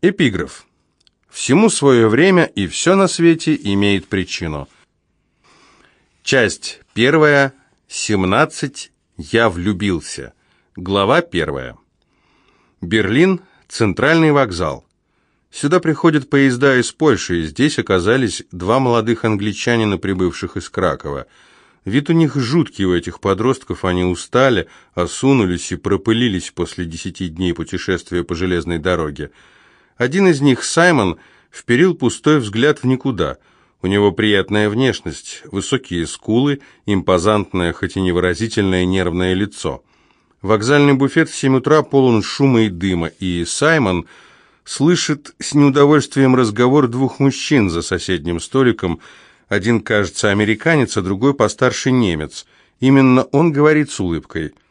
Эпиграф. Всему свое время, и все на свете имеет причину. Часть первая, 17. Я влюбился. Глава первая. Берлин, центральный вокзал. Сюда приходят поезда из Польши, и здесь оказались два молодых англичанина, прибывших из Кракова. Вид у них жуткий у этих подростков, они устали, осунулись и пропылились после десяти дней путешествия по железной дороге. Один из них, Саймон, вперил пустой взгляд в никуда. У него приятная внешность, высокие скулы, импозантное, хоть и невыразительное нервное лицо. Вокзальный буфет в семь утра полон шума и дыма, и Саймон слышит с неудовольствием разговор двух мужчин за соседним столиком. Один, кажется, американец, а другой постарше немец. Именно он говорит с улыбкой –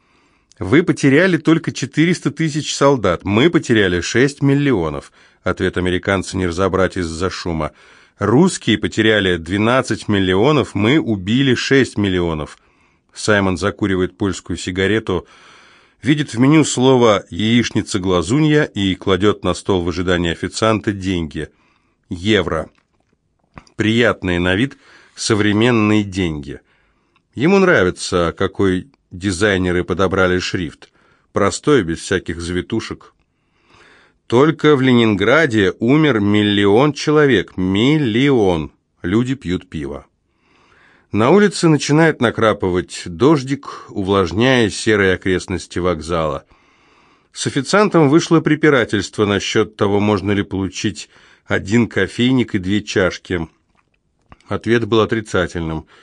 вы потеряли только 400 тысяч солдат, мы потеряли 6 миллионов. Ответ американца не разобрать из-за шума. Русские потеряли 12 миллионов, мы убили 6 миллионов. Саймон закуривает польскую сигарету, видит в меню слово «яичница-глазунья» и кладет на стол в ожидании официанта деньги. Евро. Приятные на вид современные деньги. Ему нравится, какой Дизайнеры подобрали шрифт. Простой, без всяких завитушек. Только в Ленинграде умер миллион человек. Миллион. Люди пьют пиво. На улице начинает накрапывать дождик, увлажняя серые окрестности вокзала. С официантом вышло препирательство насчет того, можно ли получить один кофейник и две чашки. Ответ был отрицательным –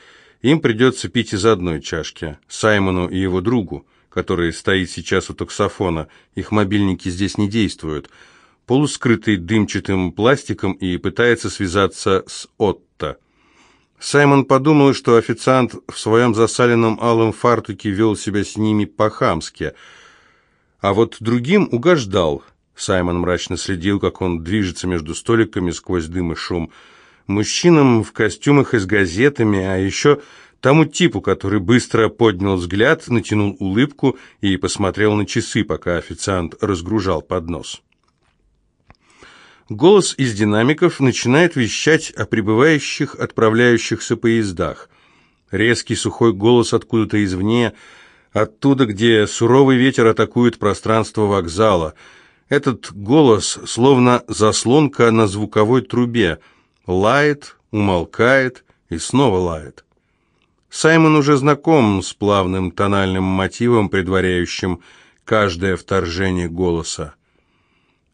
им придется пить из одной чашки, Саймону и его другу, который стоит сейчас у таксофона. Их мобильники здесь не действуют. Полускрытый дымчатым пластиком и пытается связаться с Отто. Саймон подумал, что официант в своем засаленном алом фартуке вел себя с ними по-хамски, а вот другим угождал. Саймон мрачно следил, как он движется между столиками сквозь дым и шум – мужчинам в костюмах и с газетами, а еще тому типу, который быстро поднял взгляд, натянул улыбку и посмотрел на часы, пока официант разгружал поднос. Голос из динамиков начинает вещать о прибывающих, отправляющихся поездах. Резкий сухой голос откуда-то извне, оттуда, где суровый ветер атакует пространство вокзала. Этот голос словно заслонка на звуковой трубе – Лает, умолкает и снова лает. Саймон уже знаком с плавным тональным мотивом, предваряющим каждое вторжение голоса.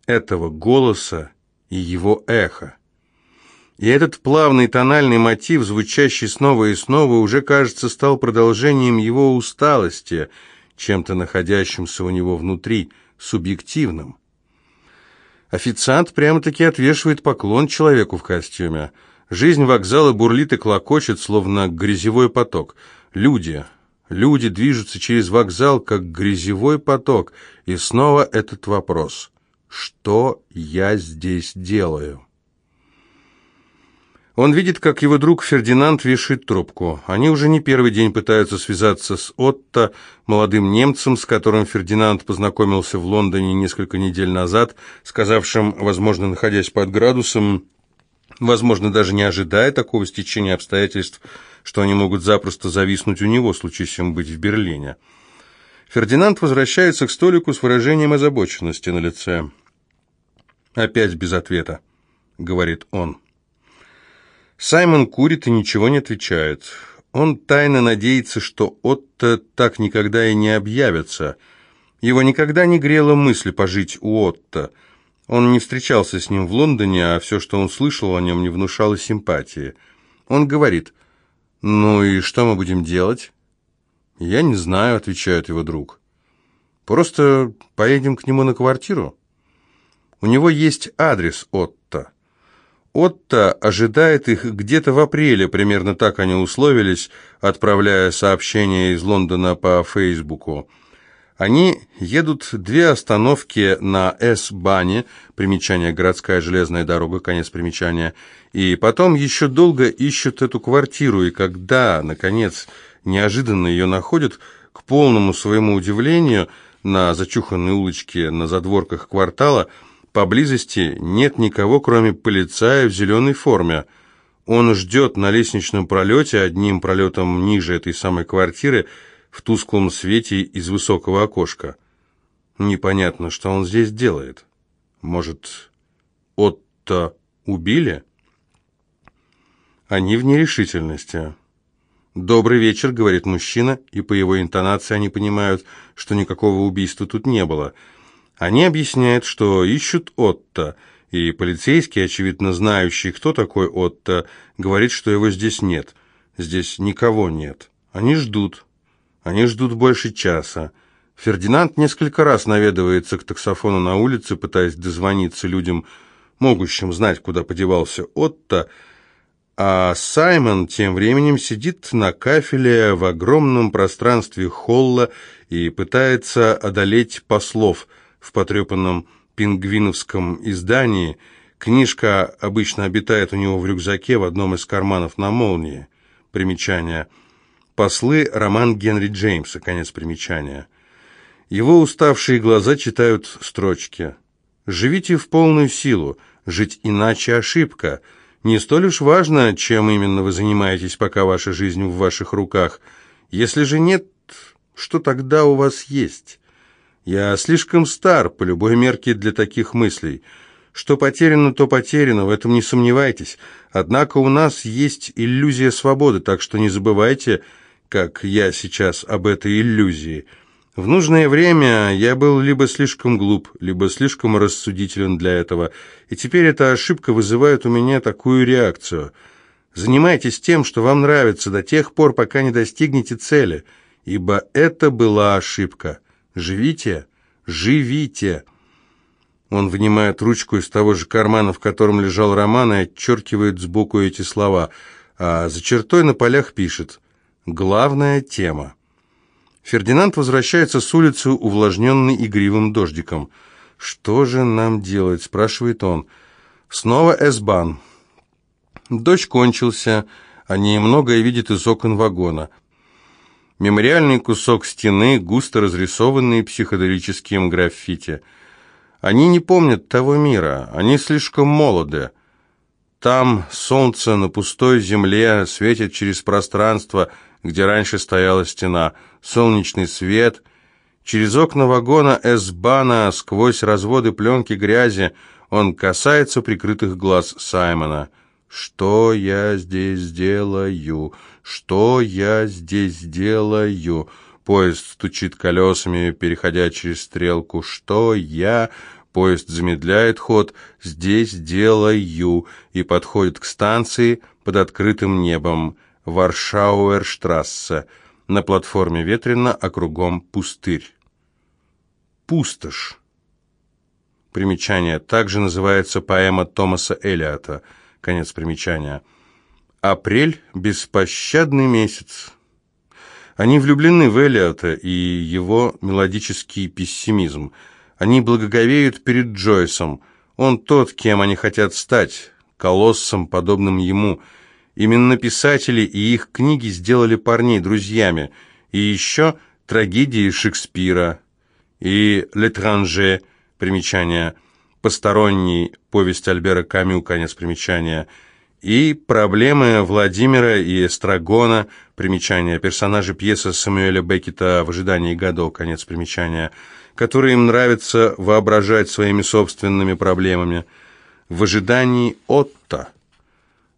Этого голоса и его эхо. И этот плавный тональный мотив, звучащий снова и снова, уже, кажется, стал продолжением его усталости, чем-то находящимся у него внутри, субъективным. Официант прямо-таки отвешивает поклон человеку в костюме. Жизнь вокзала бурлит и клокочет, словно грязевой поток. Люди, люди движутся через вокзал, как грязевой поток. И снова этот вопрос. Что я здесь делаю? Он видит, как его друг Фердинанд вешает трубку. Они уже не первый день пытаются связаться с Отто, молодым немцем, с которым Фердинанд познакомился в Лондоне несколько недель назад, сказавшим, возможно, находясь под градусом, возможно, даже не ожидая такого стечения обстоятельств, что они могут запросто зависнуть у него, случись им быть в Берлине. Фердинанд возвращается к столику с выражением озабоченности на лице. «Опять без ответа», — говорит он. Саймон курит и ничего не отвечает. Он тайно надеется, что Отто так никогда и не объявится. Его никогда не грела мысль пожить у Отто. Он не встречался с ним в Лондоне, а все, что он слышал о нем, не внушало симпатии. Он говорит, «Ну и что мы будем делать?» «Я не знаю», — отвечает его друг. «Просто поедем к нему на квартиру. У него есть адрес Отто». Отто ожидает их где-то в апреле, примерно так они условились, отправляя сообщения из Лондона по Фейсбуку. Они едут две остановки на С-бане, примечание «Городская железная дорога», конец примечания, и потом еще долго ищут эту квартиру, и когда, наконец, неожиданно ее находят, к полному своему удивлению, на зачуханной улочке на задворках квартала – Поблизости нет никого, кроме полицая в зеленой форме. Он ждет на лестничном пролете, одним пролетом ниже этой самой квартиры, в тусклом свете из высокого окошка. Непонятно, что он здесь делает. Может, Отто убили? Они в нерешительности. «Добрый вечер», — говорит мужчина, и по его интонации они понимают, что никакого убийства тут не было. Они объясняют, что ищут Отто, и полицейский, очевидно знающий, кто такой Отто, говорит, что его здесь нет. Здесь никого нет. Они ждут. Они ждут больше часа. Фердинанд несколько раз наведывается к таксофону на улице, пытаясь дозвониться людям, могущим знать, куда подевался Отто, а Саймон тем временем сидит на кафеле в огромном пространстве холла и пытается одолеть послов в потрепанном пингвиновском издании. Книжка обычно обитает у него в рюкзаке в одном из карманов на молнии. Примечание. Послы роман Генри Джеймса. Конец примечания. Его уставшие глаза читают строчки. «Живите в полную силу. Жить иначе ошибка». Не столь уж важно, чем именно вы занимаетесь, пока ваша жизнь в ваших руках. Если же нет, что тогда у вас есть? Я слишком стар по любой мерке для таких мыслей. Что потеряно, то потеряно, в этом не сомневайтесь. Однако у нас есть иллюзия свободы, так что не забывайте, как я сейчас об этой иллюзии – в нужное время я был либо слишком глуп, либо слишком рассудителен для этого, и теперь эта ошибка вызывает у меня такую реакцию. Занимайтесь тем, что вам нравится, до тех пор, пока не достигнете цели, ибо это была ошибка. Живите, живите. Он вынимает ручку из того же кармана, в котором лежал роман, и отчеркивает сбоку эти слова, а за чертой на полях пишет «Главная тема». Фердинанд возвращается с улицы, увлажненный игривым дождиком. «Что же нам делать?» – спрашивает он. Снова Эсбан. Дождь кончился, они многое видят из окон вагона. Мемориальный кусок стены, густо разрисованный психоделическим граффити. Они не помнят того мира, они слишком молоды. Там солнце на пустой земле светит через пространство – где раньше стояла стена, солнечный свет. Через окна вагона Эсбана, сквозь разводы пленки грязи, он касается прикрытых глаз Саймона. «Что я здесь делаю? Что я здесь делаю?» Поезд стучит колесами, переходя через стрелку. «Что я...» Поезд замедляет ход. «Здесь делаю» и подходит к станции под открытым небом. Варшауэрштрассе. На платформе ветрено, а кругом пустырь. Пустошь. Примечание. Также называется поэма Томаса Элиота. Конец примечания. Апрель – беспощадный месяц. Они влюблены в Элиота и его мелодический пессимизм. Они благоговеют перед Джойсом. Он тот, кем они хотят стать, колоссом, подобным ему – Именно писатели и их книги сделали парней друзьями. И еще трагедии Шекспира и «L'étranger» примечание, «Посторонний» повесть Альбера Камю, конец примечания, и проблемы Владимира и Эстрагона, примечание, персонажи пьесы Самуэля Беккета «В ожидании Гадо», конец примечания, которые им нравится воображать своими собственными проблемами. «В ожидании Отто».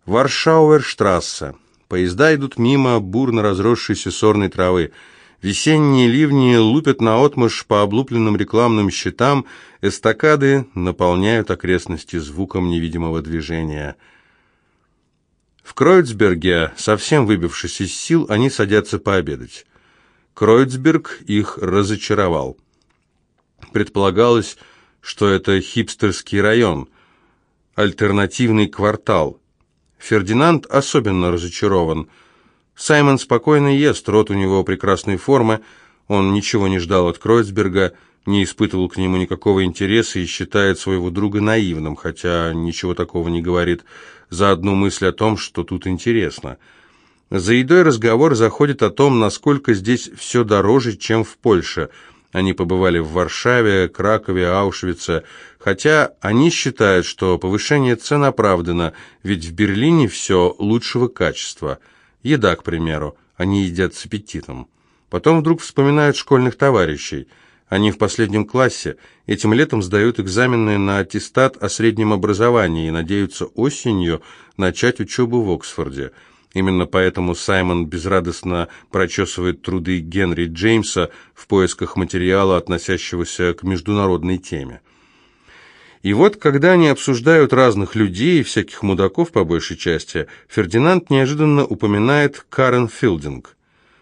Варшауэрштрассе. Поезда идут мимо бурно разросшейся сорной травы. Весенние ливни лупят наотмашь по облупленным рекламным щитам, эстакады наполняют окрестности звуком невидимого движения. В Кройцберге, совсем выбившись из сил, они садятся пообедать. Кройцберг их разочаровал. Предполагалось, что это хипстерский район, альтернативный квартал – Фердинанд особенно разочарован. Саймон спокойно ест, рот у него прекрасной формы, он ничего не ждал от Кройцберга, не испытывал к нему никакого интереса и считает своего друга наивным, хотя ничего такого не говорит, за одну мысль о том, что тут интересно. За едой разговор заходит о том, насколько здесь все дороже, чем в Польше. Они побывали в Варшаве, Кракове, Аушвице, хотя они считают, что повышение цен оправдано, ведь в Берлине все лучшего качества. Еда, к примеру, они едят с аппетитом. Потом вдруг вспоминают школьных товарищей. Они в последнем классе, этим летом сдают экзамены на аттестат о среднем образовании и надеются осенью начать учебу в Оксфорде – Именно поэтому Саймон безрадостно прочесывает труды Генри Джеймса в поисках материала, относящегося к международной теме. И вот, когда они обсуждают разных людей, всяких мудаков по большей части, Фердинанд неожиданно упоминает Карен Филдинг.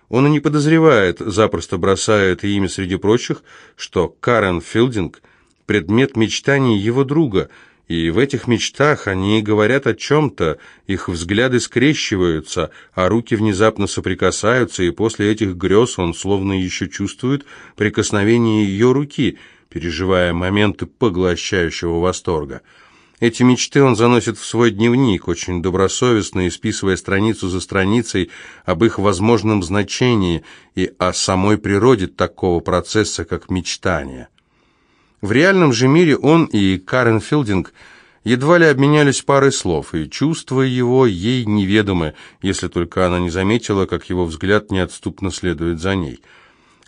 Он и не подозревает, запросто бросая это имя среди прочих, что Карен Филдинг – предмет мечтаний его друга – и в этих мечтах они говорят о чем-то, их взгляды скрещиваются, а руки внезапно соприкасаются, и после этих грез он словно еще чувствует прикосновение ее руки, переживая моменты поглощающего восторга. Эти мечты он заносит в свой дневник, очень добросовестно исписывая страницу за страницей об их возможном значении и о самой природе такого процесса, как мечтание. В реальном же мире он и Карен Филдинг едва ли обменялись парой слов, и чувства его ей неведомы, если только она не заметила, как его взгляд неотступно следует за ней.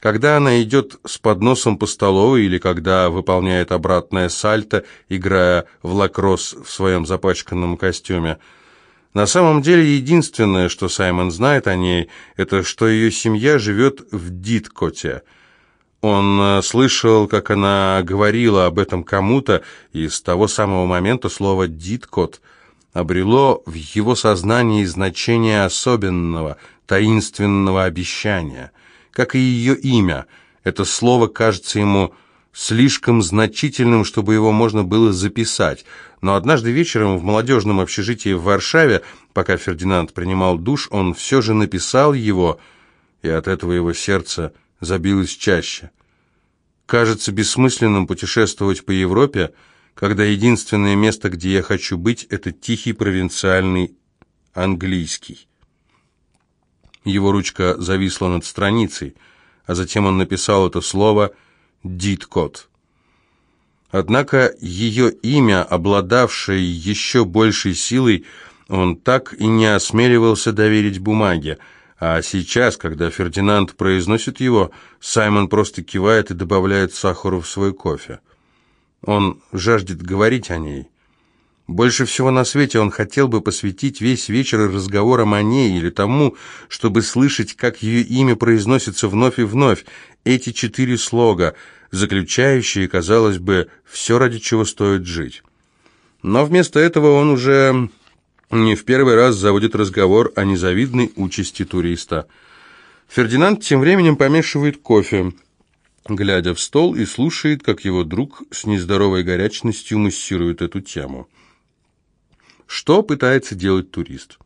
Когда она идет с подносом по столовой или когда выполняет обратное сальто, играя в лакросс в своем запачканном костюме, на самом деле единственное, что Саймон знает о ней, это что ее семья живет в Диткоте – он э, слышал, как она говорила об этом кому-то, и с того самого момента слово «диткот» обрело в его сознании значение особенного, таинственного обещания. Как и ее имя, это слово кажется ему слишком значительным, чтобы его можно было записать. Но однажды вечером в молодежном общежитии в Варшаве, пока Фердинанд принимал душ, он все же написал его, и от этого его сердце забилось чаще. Кажется бессмысленным путешествовать по Европе, когда единственное место, где я хочу быть, это тихий провинциальный английский. Его ручка зависла над страницей, а затем он написал это слово «Диткот». Однако ее имя, обладавшее еще большей силой, он так и не осмеливался доверить бумаге – а сейчас, когда Фердинанд произносит его, Саймон просто кивает и добавляет сахару в свой кофе. Он жаждет говорить о ней. Больше всего на свете он хотел бы посвятить весь вечер разговорам о ней или тому, чтобы слышать, как ее имя произносится вновь и вновь. Эти четыре слога, заключающие, казалось бы, все, ради чего стоит жить. Но вместо этого он уже не в первый раз заводит разговор о незавидной участи туриста. Фердинанд тем временем помешивает кофе, глядя в стол и слушает, как его друг с нездоровой горячностью муссирует эту тему. Что пытается делать турист?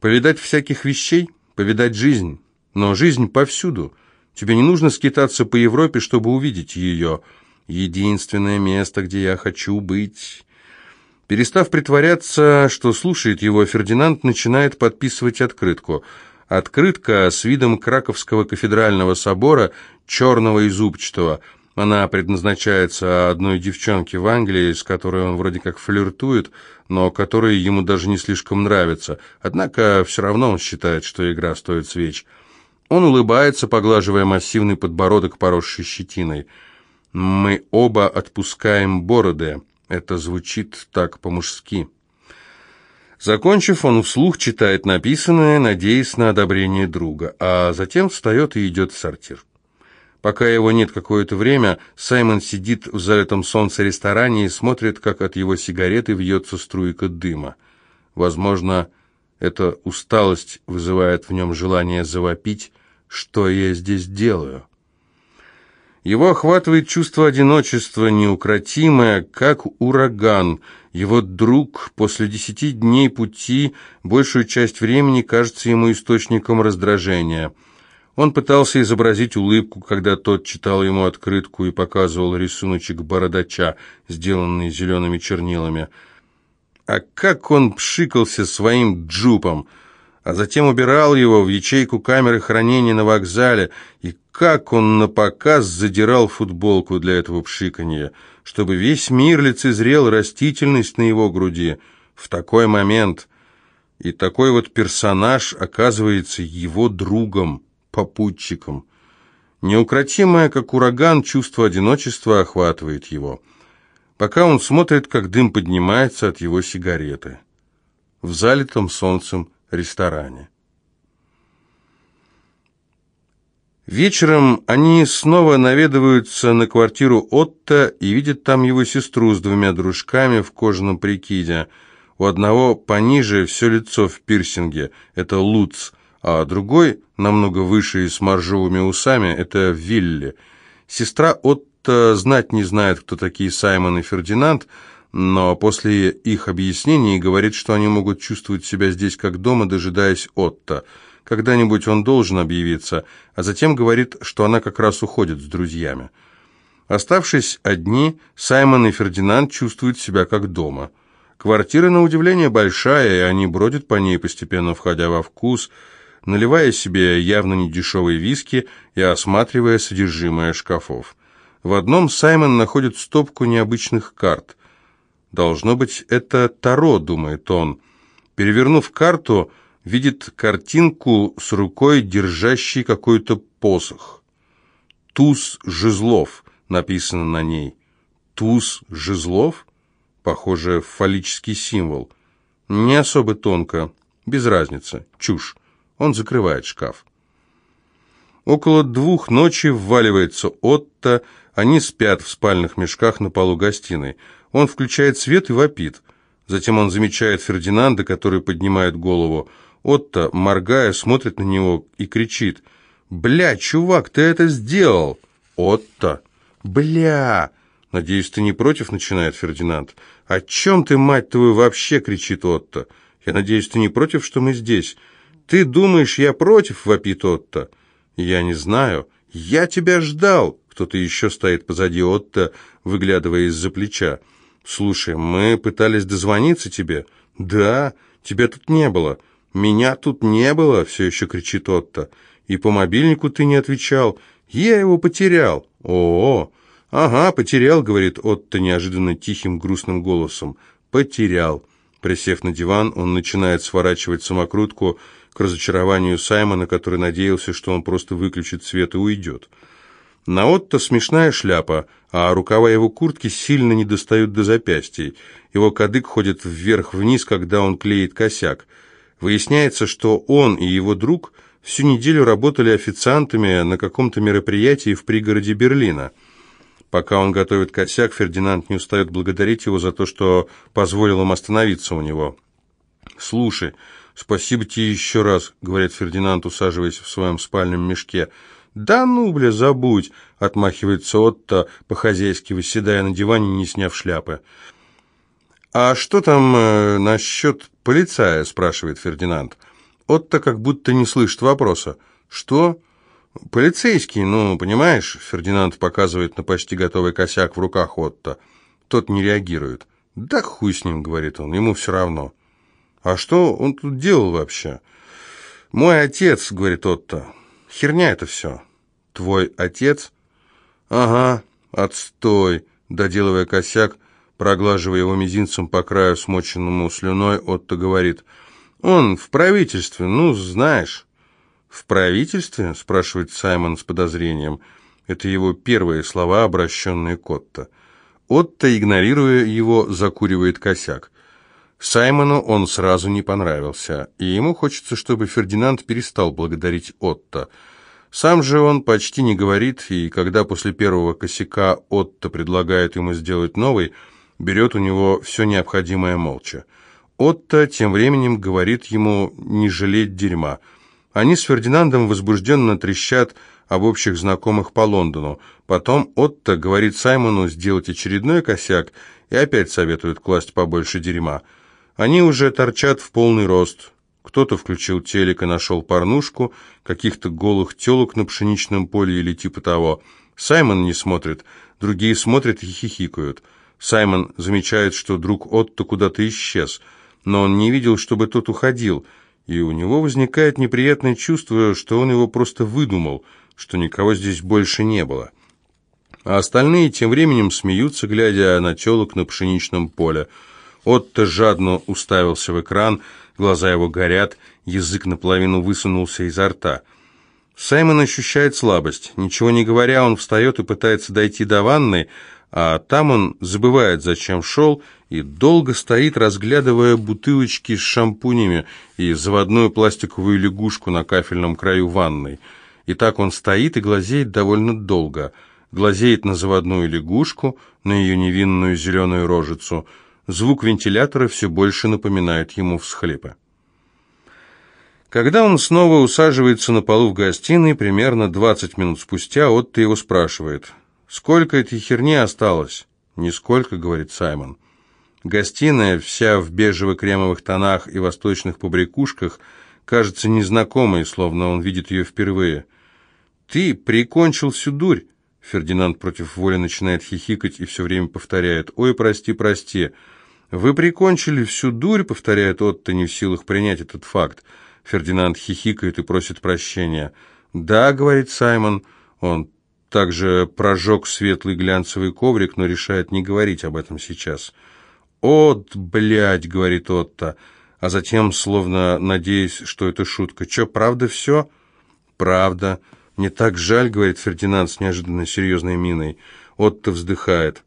Повидать всяких вещей, повидать жизнь. Но жизнь повсюду. Тебе не нужно скитаться по Европе, чтобы увидеть ее. Единственное место, где я хочу быть... Перестав притворяться, что слушает его, Фердинанд начинает подписывать открытку. Открытка с видом Краковского кафедрального собора, черного и зубчатого. Она предназначается одной девчонке в Англии, с которой он вроде как флиртует, но которая ему даже не слишком нравится. Однако все равно он считает, что игра стоит свеч. Он улыбается, поглаживая массивный подбородок, поросший щетиной. «Мы оба отпускаем бороды». Это звучит так по-мужски. Закончив, он вслух читает написанное, надеясь на одобрение друга, а затем встает и идет в сортир. Пока его нет какое-то время, Саймон сидит в залитом солнце ресторане и смотрит, как от его сигареты вьется струйка дыма. Возможно, эта усталость вызывает в нем желание завопить, что я здесь делаю. Его охватывает чувство одиночества, неукротимое, как ураган. Его друг после десяти дней пути большую часть времени кажется ему источником раздражения. Он пытался изобразить улыбку, когда тот читал ему открытку и показывал рисуночек бородача, сделанный зелеными чернилами. А как он пшикался своим джупом! а затем убирал его в ячейку камеры хранения на вокзале, и как он на показ задирал футболку для этого пшиканья, чтобы весь мир лицезрел растительность на его груди. В такой момент и такой вот персонаж оказывается его другом, попутчиком. Неукротимое, как ураган, чувство одиночества охватывает его, пока он смотрит, как дым поднимается от его сигареты. В залитом солнцем ресторане. Вечером они снова наведываются на квартиру Отто и видят там его сестру с двумя дружками в кожаном прикиде. У одного пониже все лицо в пирсинге, это Луц, а другой, намного выше и с моржовыми усами, это Вилли. Сестра Отто знать не знает, кто такие Саймон и Фердинанд, но после их объяснений говорит, что они могут чувствовать себя здесь как дома, дожидаясь Отто. Когда-нибудь он должен объявиться, а затем говорит, что она как раз уходит с друзьями. Оставшись одни, Саймон и Фердинанд чувствуют себя как дома. Квартира, на удивление, большая, и они бродят по ней, постепенно входя во вкус, наливая себе явно недешевые виски и осматривая содержимое шкафов. В одном Саймон находит стопку необычных карт – Должно быть, это Таро, думает он. Перевернув карту, видит картинку с рукой, держащей какой-то посох. «Туз жезлов» написано на ней. «Туз жезлов?» Похоже, фаллический символ. Не особо тонко, без разницы, чушь. Он закрывает шкаф. Около двух ночи вваливается Отто, они спят в спальных мешках на полу гостиной. Он включает свет и вопит. Затем он замечает Фердинанда, который поднимает голову. Отто, моргая, смотрит на него и кричит. «Бля, чувак, ты это сделал!» «Отто!» «Бля!» «Надеюсь, ты не против?» — начинает Фердинанд. «О чем ты, мать твою, вообще?» — кричит Отто. «Я надеюсь, ты не против, что мы здесь?» «Ты думаешь, я против?» — вопит Отто. «Я не знаю. Я тебя ждал!» Кто-то еще стоит позади Отто, выглядывая из-за плеча. «Слушай, мы пытались дозвониться тебе?» «Да, тебя тут не было». «Меня тут не было», — все еще кричит Отто. «И по мобильнику ты не отвечал. Я его потерял». «О-о!» «Ага, потерял», — говорит Отто неожиданно тихим грустным голосом. «Потерял». Присев на диван, он начинает сворачивать самокрутку к разочарованию Саймона, который надеялся, что он просто выключит свет и уйдет. На Отто смешная шляпа, а рукава его куртки сильно не достают до запястий. Его кадык ходит вверх-вниз, когда он клеит косяк. Выясняется, что он и его друг всю неделю работали официантами на каком-то мероприятии в пригороде Берлина. Пока он готовит косяк, Фердинанд не устает благодарить его за то, что позволил им остановиться у него. «Слушай, спасибо тебе еще раз», — говорит Фердинанд, усаживаясь в своем спальном мешке, — «Да ну, бля, забудь!» — отмахивается Отто, по-хозяйски выседая на диване, не сняв шляпы. «А что там э, насчет полицая?» — спрашивает Фердинанд. Отто как будто не слышит вопроса. «Что?» «Полицейский, ну, понимаешь?» Фердинанд показывает на почти готовый косяк в руках Отто. Тот не реагирует. «Да хуй с ним», — говорит он, — «ему все равно». «А что он тут делал вообще?» «Мой отец», — говорит Отто, Херня это все. Твой отец? Ага, отстой. Доделывая косяк, проглаживая его мизинцем по краю, смоченному слюной, Отто говорит. Он в правительстве, ну, знаешь. В правительстве? Спрашивает Саймон с подозрением. Это его первые слова, обращенные к Отто. Отто, игнорируя его, закуривает косяк. Саймону он сразу не понравился, и ему хочется, чтобы Фердинанд перестал благодарить Отто. Сам же он почти не говорит, и когда после первого косяка Отто предлагает ему сделать новый, берет у него все необходимое молча. Отто тем временем говорит ему не жалеть дерьма. Они с Фердинандом возбужденно трещат об общих знакомых по Лондону. Потом Отто говорит Саймону сделать очередной косяк и опять советует класть побольше дерьма. Они уже торчат в полный рост. Кто-то включил телек и нашел порнушку, каких-то голых телок на пшеничном поле или типа того. Саймон не смотрит, другие смотрят и хихикают. Саймон замечает, что друг Отто куда-то исчез, но он не видел, чтобы тот уходил. и у него возникает неприятное чувство, что он его просто выдумал, что никого здесь больше не было. А остальные тем временем смеются, глядя на телок на пшеничном поле. Отто жадно уставился в экран, глаза его горят, язык наполовину высунулся изо рта. Саймон ощущает слабость. Ничего не говоря, он встает и пытается дойти до ванны, а там он забывает, зачем шел, и долго стоит, разглядывая бутылочки с шампунями и заводную пластиковую лягушку на кафельном краю ванной. И так он стоит и глазеет довольно долго. Глазеет на заводную лягушку, на ее невинную зеленую рожицу. Звук вентилятора все больше напоминает ему всхлипы. Когда он снова усаживается на полу в гостиной, примерно 20 минут спустя, Отто его спрашивает – «Сколько этой херни осталось?» «Нисколько», — говорит Саймон. Гостиная, вся в бежево-кремовых тонах и восточных побрякушках, кажется незнакомой, словно он видит ее впервые. «Ты прикончил всю дурь!» Фердинанд против воли начинает хихикать и все время повторяет «Ой, прости, прости». «Вы прикончили всю дурь», — повторяет Отто, не в силах принять этот факт. Фердинанд хихикает и просит прощения. «Да», — говорит Саймон, — он также прожег светлый глянцевый коврик, но решает не говорить об этом сейчас. «От, блядь!» — говорит Отто, а затем, словно надеясь, что это шутка. «Чё, правда все?» «Правда. Мне так жаль», — говорит Фердинанд с неожиданно серьезной миной. Отто вздыхает.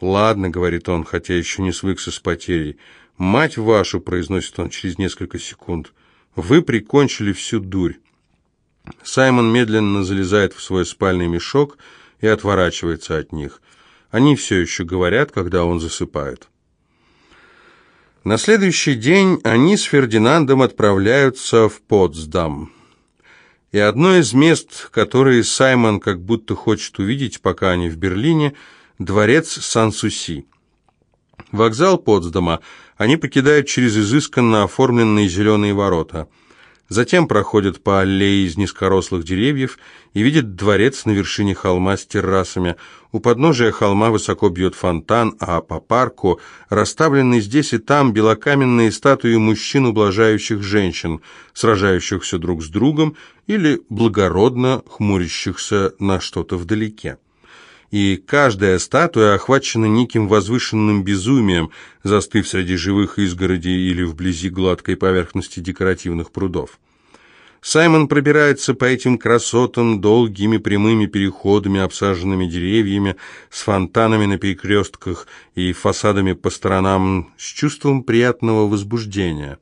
«Ладно», — говорит он, хотя еще не свыкся с потерей. «Мать вашу», — произносит он через несколько секунд, — «вы прикончили всю дурь». Саймон медленно залезает в свой спальный мешок и отворачивается от них. Они все еще говорят, когда он засыпает. На следующий день они с Фердинандом отправляются в Потсдам. И одно из мест, которые Саймон как будто хочет увидеть, пока они в Берлине, дворец Сан-Суси. Вокзал Потсдама они покидают через изысканно оформленные зеленые ворота – Затем проходят по аллее из низкорослых деревьев и видят дворец на вершине холма с террасами. У подножия холма высоко бьет фонтан, а по парку расставлены здесь и там белокаменные статуи мужчин, ублажающих женщин, сражающихся друг с другом или благородно хмурящихся на что-то вдалеке и каждая статуя охвачена неким возвышенным безумием, застыв среди живых изгородей или вблизи гладкой поверхности декоративных прудов. Саймон пробирается по этим красотам долгими прямыми переходами, обсаженными деревьями, с фонтанами на перекрестках и фасадами по сторонам, с чувством приятного возбуждения.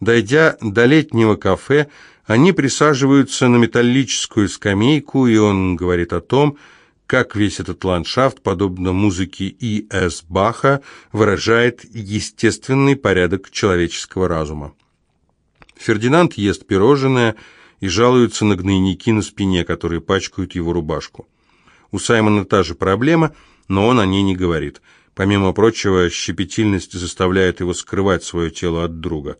Дойдя до летнего кафе, они присаживаются на металлическую скамейку, и он говорит о том, как весь этот ландшафт, подобно музыке И.С. Баха, выражает естественный порядок человеческого разума. Фердинанд ест пирожное и жалуется на гнойники на спине, которые пачкают его рубашку. У Саймона та же проблема, но он о ней не говорит. Помимо прочего, щепетильность заставляет его скрывать свое тело от друга.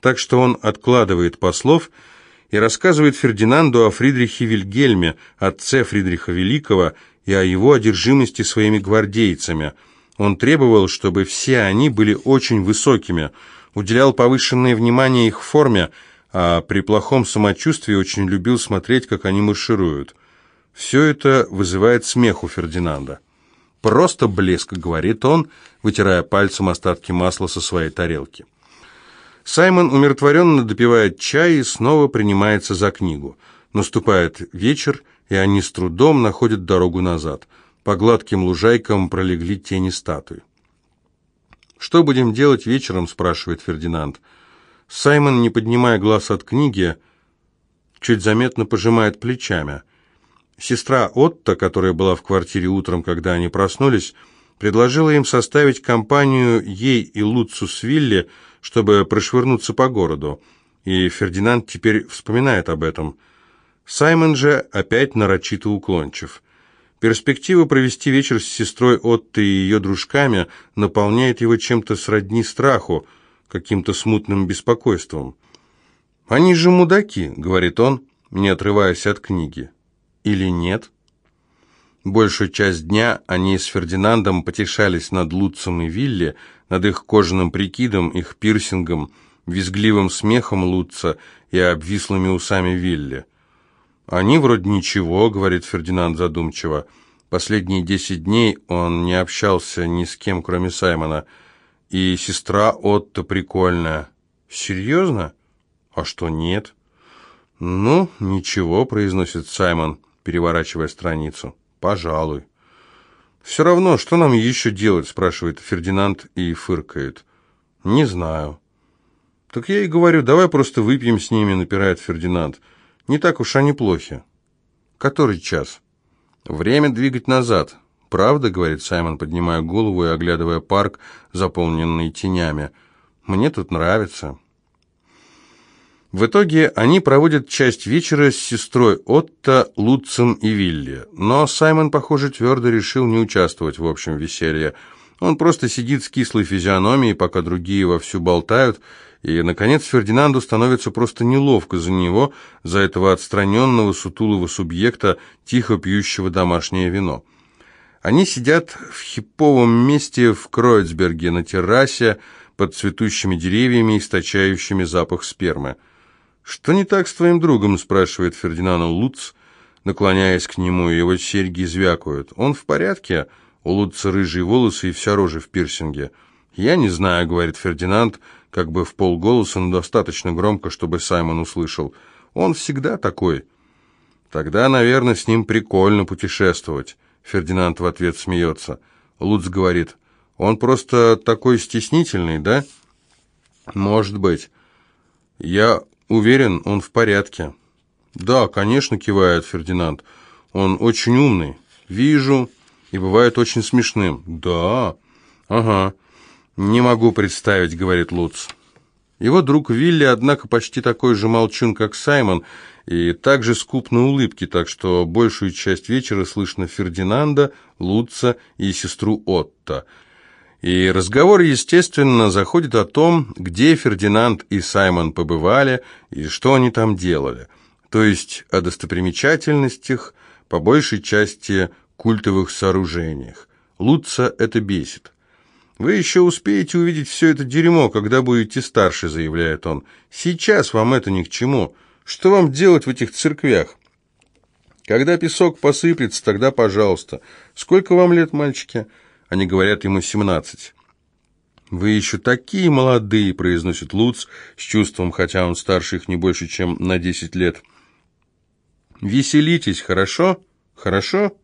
Так что он откладывает послов и рассказывает Фердинанду о Фридрихе Вильгельме, отце Фридриха Великого, и о его одержимости своими гвардейцами. Он требовал, чтобы все они были очень высокими, уделял повышенное внимание их форме, а при плохом самочувствии очень любил смотреть, как они маршируют. Все это вызывает смех у Фердинанда. «Просто блеск», — говорит он, вытирая пальцем остатки масла со своей тарелки. Саймон умиротворенно допивает чай и снова принимается за книгу. Наступает вечер, и они с трудом находят дорогу назад. По гладким лужайкам пролегли тени статуи. «Что будем делать вечером?» – спрашивает Фердинанд. Саймон, не поднимая глаз от книги, чуть заметно пожимает плечами. Сестра Отто, которая была в квартире утром, когда они проснулись, предложила им составить компанию ей и Луцу Свилле – чтобы прошвырнуться по городу, и Фердинанд теперь вспоминает об этом. Саймон же опять нарочито уклончив. Перспектива провести вечер с сестрой Отто и ее дружками наполняет его чем-то сродни страху, каким-то смутным беспокойством. «Они же мудаки», — говорит он, не отрываясь от книги. «Или нет?» Большую часть дня они с Фердинандом потешались над Луцем и Вилли, над их кожаным прикидом, их пирсингом, визгливым смехом Лутца и обвислыми усами Вилли. «Они вроде ничего», — говорит Фердинанд задумчиво. «Последние десять дней он не общался ни с кем, кроме Саймона. И сестра Отто прикольная». «Серьезно? А что, нет?» «Ну, ничего», — произносит Саймон, переворачивая страницу. «Пожалуй». «Все равно, что нам еще делать?» — спрашивает Фердинанд и фыркает. «Не знаю». «Так я и говорю, давай просто выпьем с ними», — напирает Фердинанд. «Не так уж они плохи». «Который час?» «Время двигать назад». «Правда?» — говорит Саймон, поднимая голову и оглядывая парк, заполненный тенями. «Мне тут нравится». В итоге они проводят часть вечера с сестрой Отто, Лутцем и Вилли. Но Саймон, похоже, твердо решил не участвовать в общем веселье. Он просто сидит с кислой физиономией, пока другие вовсю болтают, и, наконец, Фердинанду становится просто неловко за него, за этого отстраненного, сутулого субъекта, тихо пьющего домашнее вино. Они сидят в хиповом месте в Кроицберге на террасе под цветущими деревьями, источающими запах спермы. «Что не так с твоим другом?» – спрашивает Фердинанд Луц, наклоняясь к нему, и его серьги звякают. «Он в порядке?» У Лутца рыжие волосы и вся рожа в пирсинге. «Я не знаю», — говорит Фердинанд, как бы в полголоса, но достаточно громко, чтобы Саймон услышал. «Он всегда такой». «Тогда, наверное, с ним прикольно путешествовать», — Фердинанд в ответ смеется. Луц говорит, «Он просто такой стеснительный, да?» «Может быть. Я Уверен, он в порядке. Да, конечно, кивает Фердинанд. Он очень умный. Вижу. И бывает очень смешным. Да. Ага. Не могу представить, говорит Луц. Его друг Вилли, однако, почти такой же молчун, как Саймон, и также скуп на улыбки, так что большую часть вечера слышно Фердинанда, Луца и сестру Отто. И разговор, естественно, заходит о том, где Фердинанд и Саймон побывали и что они там делали. То есть о достопримечательностях, по большей части культовых сооружениях. Лутца это бесит. «Вы еще успеете увидеть все это дерьмо, когда будете старше», — заявляет он. «Сейчас вам это ни к чему. Что вам делать в этих церквях?» «Когда песок посыплется, тогда пожалуйста. Сколько вам лет, мальчики?» Они говорят ему семнадцать. «Вы еще такие молодые», — произносит Луц с чувством, хотя он старше их не больше, чем на десять лет. «Веселитесь, хорошо? Хорошо?»